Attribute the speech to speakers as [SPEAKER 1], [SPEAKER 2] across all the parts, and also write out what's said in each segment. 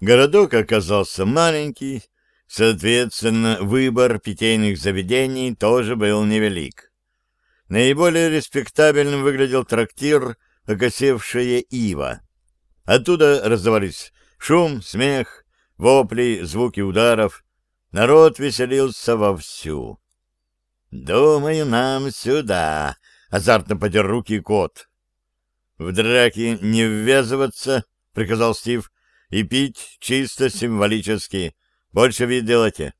[SPEAKER 1] Городок оказался маленький, соответственно, выбор питейных заведений тоже был невелик. Наиболее респектабельным выглядел трактир «Окосевшая ива». Оттуда раздавались шум, смех, вопли, звуки ударов. Народ веселился вовсю. «Думаю, нам сюда», — азартно потер руки кот. «В драки не ввязываться», — приказал Стив, — «и пить чисто символически. Больше вид делайте».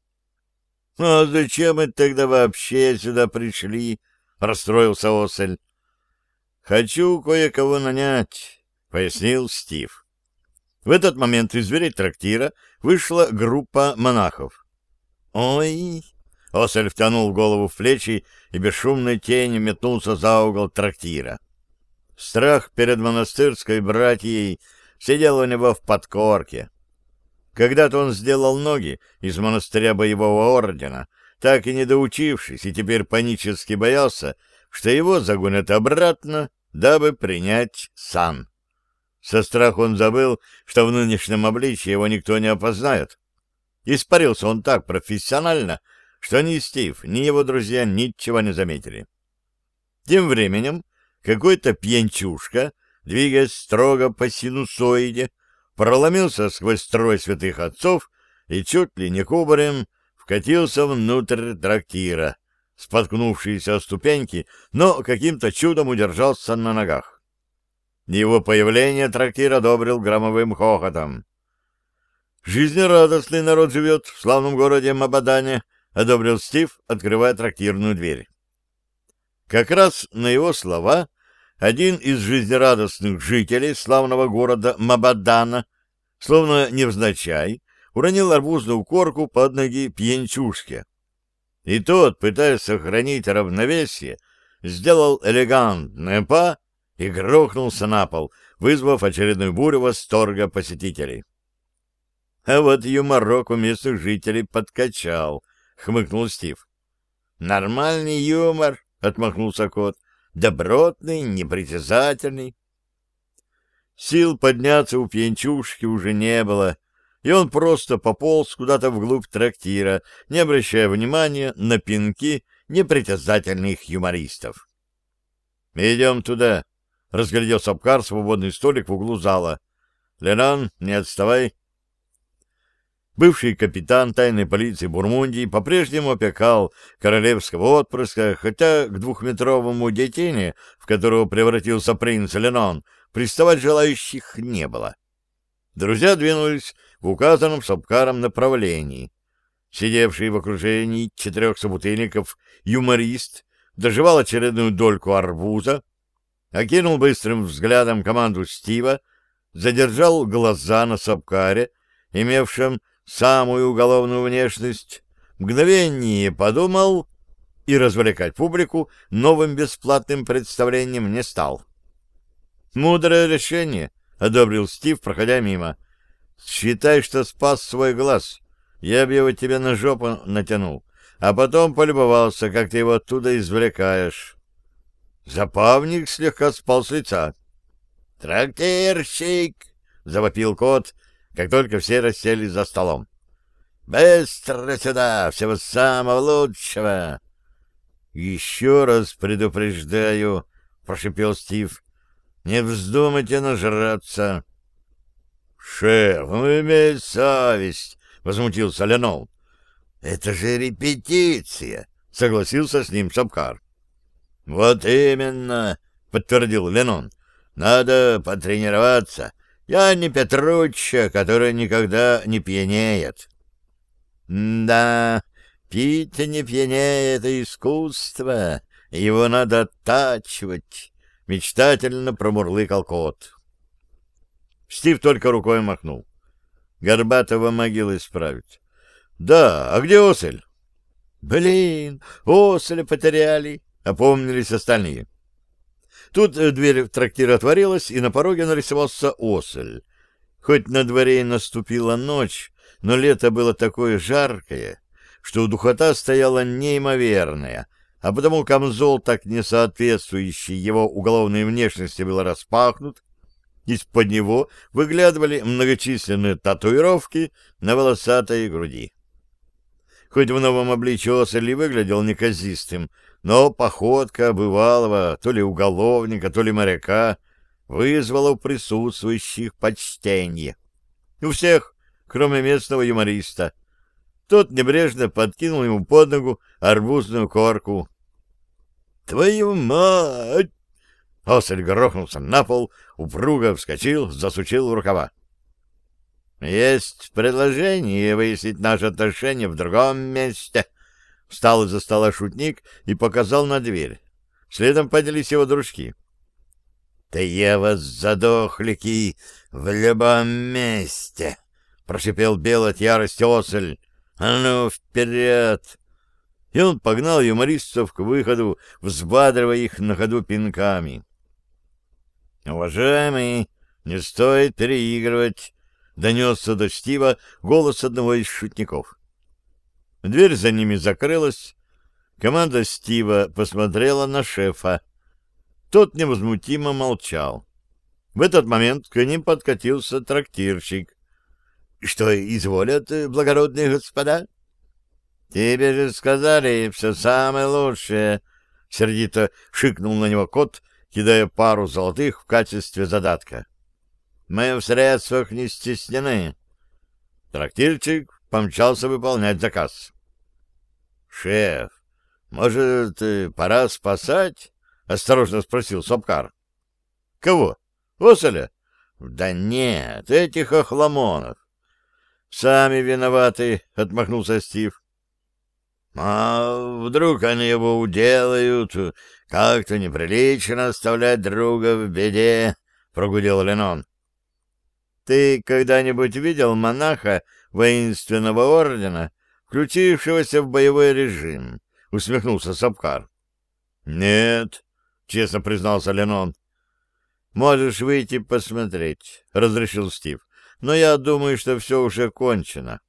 [SPEAKER 1] «Ну, а зачем мы тогда вообще сюда пришли?» — расстроился Осель. «Хочу кое-кого нанять», — пояснил Стив. В этот момент из дверей трактира вышла группа монахов. «Ой!» — Осель втянул голову в плечи и бесшумной тенью метнулся за угол трактира. Страх перед монастырской братьей сидел у него в подкорке. Когда-то он сделал ноги из монастыря боевого ордена, так и не доучившись, и теперь панически боялся, что его загонят обратно, дабы принять сан. Со страху он забыл, что в нынешнем обличье его никто не опознает. Испарился он так профессионально, что ни Стив, ни его друзья ничего не заметили. Тем временем какой-то пьянчушка, двигаясь строго по синусоиде, проломился сквозь строй святых отцов и чуть ли не кубарем вкатился внутрь трактира, споткнувшийся о ступеньки, но каким-то чудом удержался на ногах. Его появление трактир одобрил громовым хохотом. «Жизнерадостный народ живет в славном городе Мабадане», — одобрил Стив, открывая трактирную дверь. Как раз на его слова один из жизнерадостных жителей славного города Мабадана, словно невзначай, уронил арбузную корку под ноги пьянчушке. И тот, пытаясь сохранить равновесие, сделал элегантное па и грохнулся на пол, вызвав очередную бурю восторга посетителей. А вот юморок у местных жителей подкачал, — хмыкнул Стив. — Нормальный юмор, — отмахнулся кот, — добротный, непритязательный. Сил подняться у пьянчушки уже не было, и он просто пополз куда-то вглубь трактира, не обращая внимания на пинки непритязательных юмористов. — Идем туда, — разглядел Сапкар свободный столик в углу зала. — Ленан, не отставай. Бывший капитан тайной полиции Бурмундии по-прежнему опекал королевского отпрыска, хотя к двухметровому детине, в которого превратился принц Ленон, приставать желающих не было. Друзья двинулись в указанном Сапкаром направлении. Сидевший в окружении четырех собутыльников юморист доживал очередную дольку арбуза, окинул быстрым взглядом команду Стива, задержал глаза на Сапкаре, имевшем самую уголовную внешность, мгновение подумал и развлекать публику новым бесплатным представлением не стал. «Мудрое решение», — одобрил Стив, проходя мимо. «Считай, что спас свой глаз. Я бы его тебе на жопу натянул, а потом полюбовался, как ты его оттуда извлекаешь». Запавник слегка спал с лица. «Трактирщик!» — завопил кот, как только все расселись за столом. «Быстро сюда! Всего самого лучшего!» «Еще раз предупреждаю», — прошипел Стив, — «не вздумайте нажраться». «Шеф, ну имей совесть!» — возмутился Ленол. «Это же репетиция!» — согласился с ним Сапкар. «Вот именно!» — подтвердил Ленон. «Надо потренироваться. Я не Петручча, который никогда не пьянеет. Да, пить не пьянее — это искусство, его надо оттачивать, — мечтательно промурлыкал кот. Стив только рукой махнул. Горбатого могилы исправить. Да, а где Осель? Блин, Оселя потеряли, — опомнились остальные. — Тут э, дверь в трактир отворилась, и на пороге нарисовался осель. Хоть на дворе и наступила ночь, но лето было такое жаркое, что духота стояла неимоверная, а потому камзол, так не соответствующий его уголовной внешности, был распахнут, Из-под него выглядывали многочисленные татуировки на волосатой груди. Хоть в новом обличье Осель выглядел неказистым, но походка бывалого то ли уголовника, то ли моряка вызвала у присутствующих почтение. У всех, кроме местного юмориста. Тот небрежно подкинул ему под ногу арбузную корку. «Твою мать!» Осель грохнулся на пол, упруго вскочил, засучил рукава. «Есть предложение выяснить наши отношения в другом месте», Встал из-за стола шутник и показал на дверь. Следом поднялись его дружки. — Да я вас, задохлики, в любом месте! — прошипел Бел от ярости осель. — А ну, вперед! И он погнал юмористов к выходу, взбадривая их на ходу пинками. — Уважаемый, не стоит переигрывать! — донесся до Стива голос одного из шутников. Дверь за ними закрылась. Команда Стива посмотрела на шефа. Тот невозмутимо молчал. В этот момент к ним подкатился трактирщик. — Что изволят, благородные господа? — Тебе же сказали все самое лучшее, — сердито шикнул на него кот, кидая пару золотых в качестве задатка. — Мы в средствах не стеснены. Трактирчик помчался выполнять заказ. «Шеф, может, пора спасать?» — осторожно спросил Сапкар. «Кого? Оселя?» «Да нет, этих охламонов». «Сами виноваты», — отмахнулся Стив. «А вдруг они его уделают? Как-то неприлично оставлять друга в беде», — прогудел Ленон. «Ты когда-нибудь видел монаха воинственного ордена, включившегося в боевой режим, — усмехнулся Сапкар. — Нет, — честно признался Ленон. — Можешь выйти посмотреть, — разрешил Стив, — но я думаю, что все уже кончено.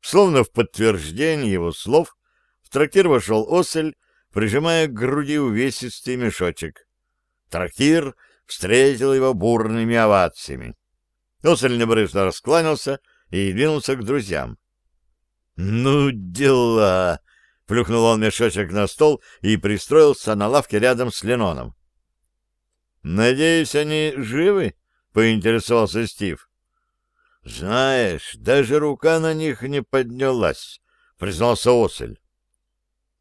[SPEAKER 1] Словно в подтверждение его слов, в трактир вошел осель, прижимая к груди увесистый мешочек. Трактир встретил его бурными овациями. Осель небрежно раскланялся и двинулся к друзьям. «Ну, дела!» — плюхнул он мешочек на стол и пристроился на лавке рядом с Леноном. «Надеюсь, они живы?» — поинтересовался Стив. «Знаешь, даже рука на них не поднялась», — признался Осель.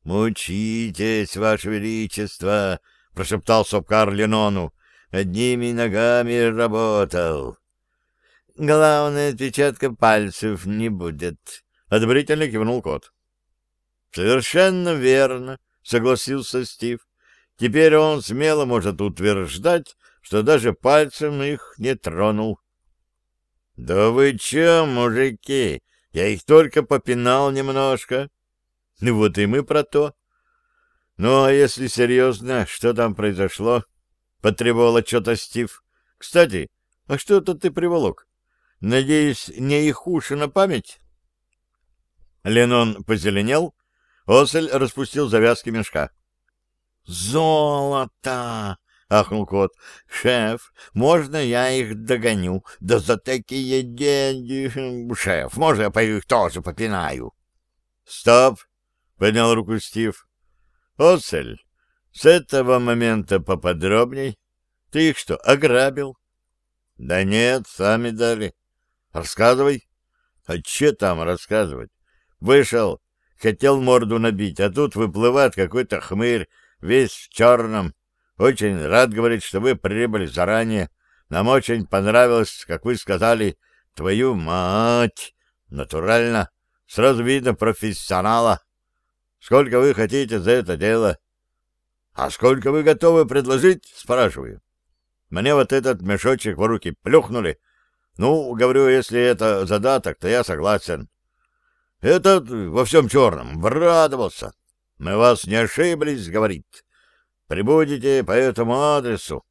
[SPEAKER 1] «Мучитесь, Ваше Величество!» — прошептал Сопкар Ленону. «Одними ногами работал». «Главное, отпечатка пальцев не будет», Одобрительно кивнул кот. Совершенно верно, согласился Стив. Теперь он смело может утверждать, что даже пальцем их не тронул. — Да вы че, мужики? Я их только попинал немножко. Ну вот и мы про то. Ну, а если серьезно, что там произошло? Потребовал отчета Стив. Кстати, а что это ты приволок? Надеюсь, не их уши на память? Ленон позеленел, Осель распустил завязки мешка. «Золото!» — ахнул кот. «Шеф, можно я их догоню? Да за такие деньги! Шеф, можно я пою их тоже попинаю?» «Стоп!» — поднял руку Стив. «Осель, с этого момента поподробней. Ты их что, ограбил?» «Да нет, сами дали. Рассказывай». «А че там рассказывать? Вышел, хотел морду набить, а тут выплывает какой-то хмырь, весь в черном. Очень рад, говорит, что вы прибыли заранее. Нам очень понравилось, как вы сказали, твою мать. Натурально. Сразу видно профессионала. Сколько вы хотите за это дело? А сколько вы готовы предложить, спрашиваю. Мне вот этот мешочек в руки плюхнули. Ну, говорю, если это задаток, то я согласен. Этот во всем черном обрадовался. Мы вас не ошиблись, говорит. Прибудете по этому адресу.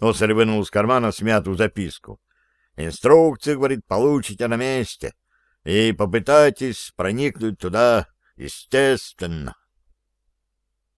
[SPEAKER 1] Оцарь вынул из кармана смятую записку. Инструкции, говорит, получите на месте. И попытайтесь проникнуть туда естественно.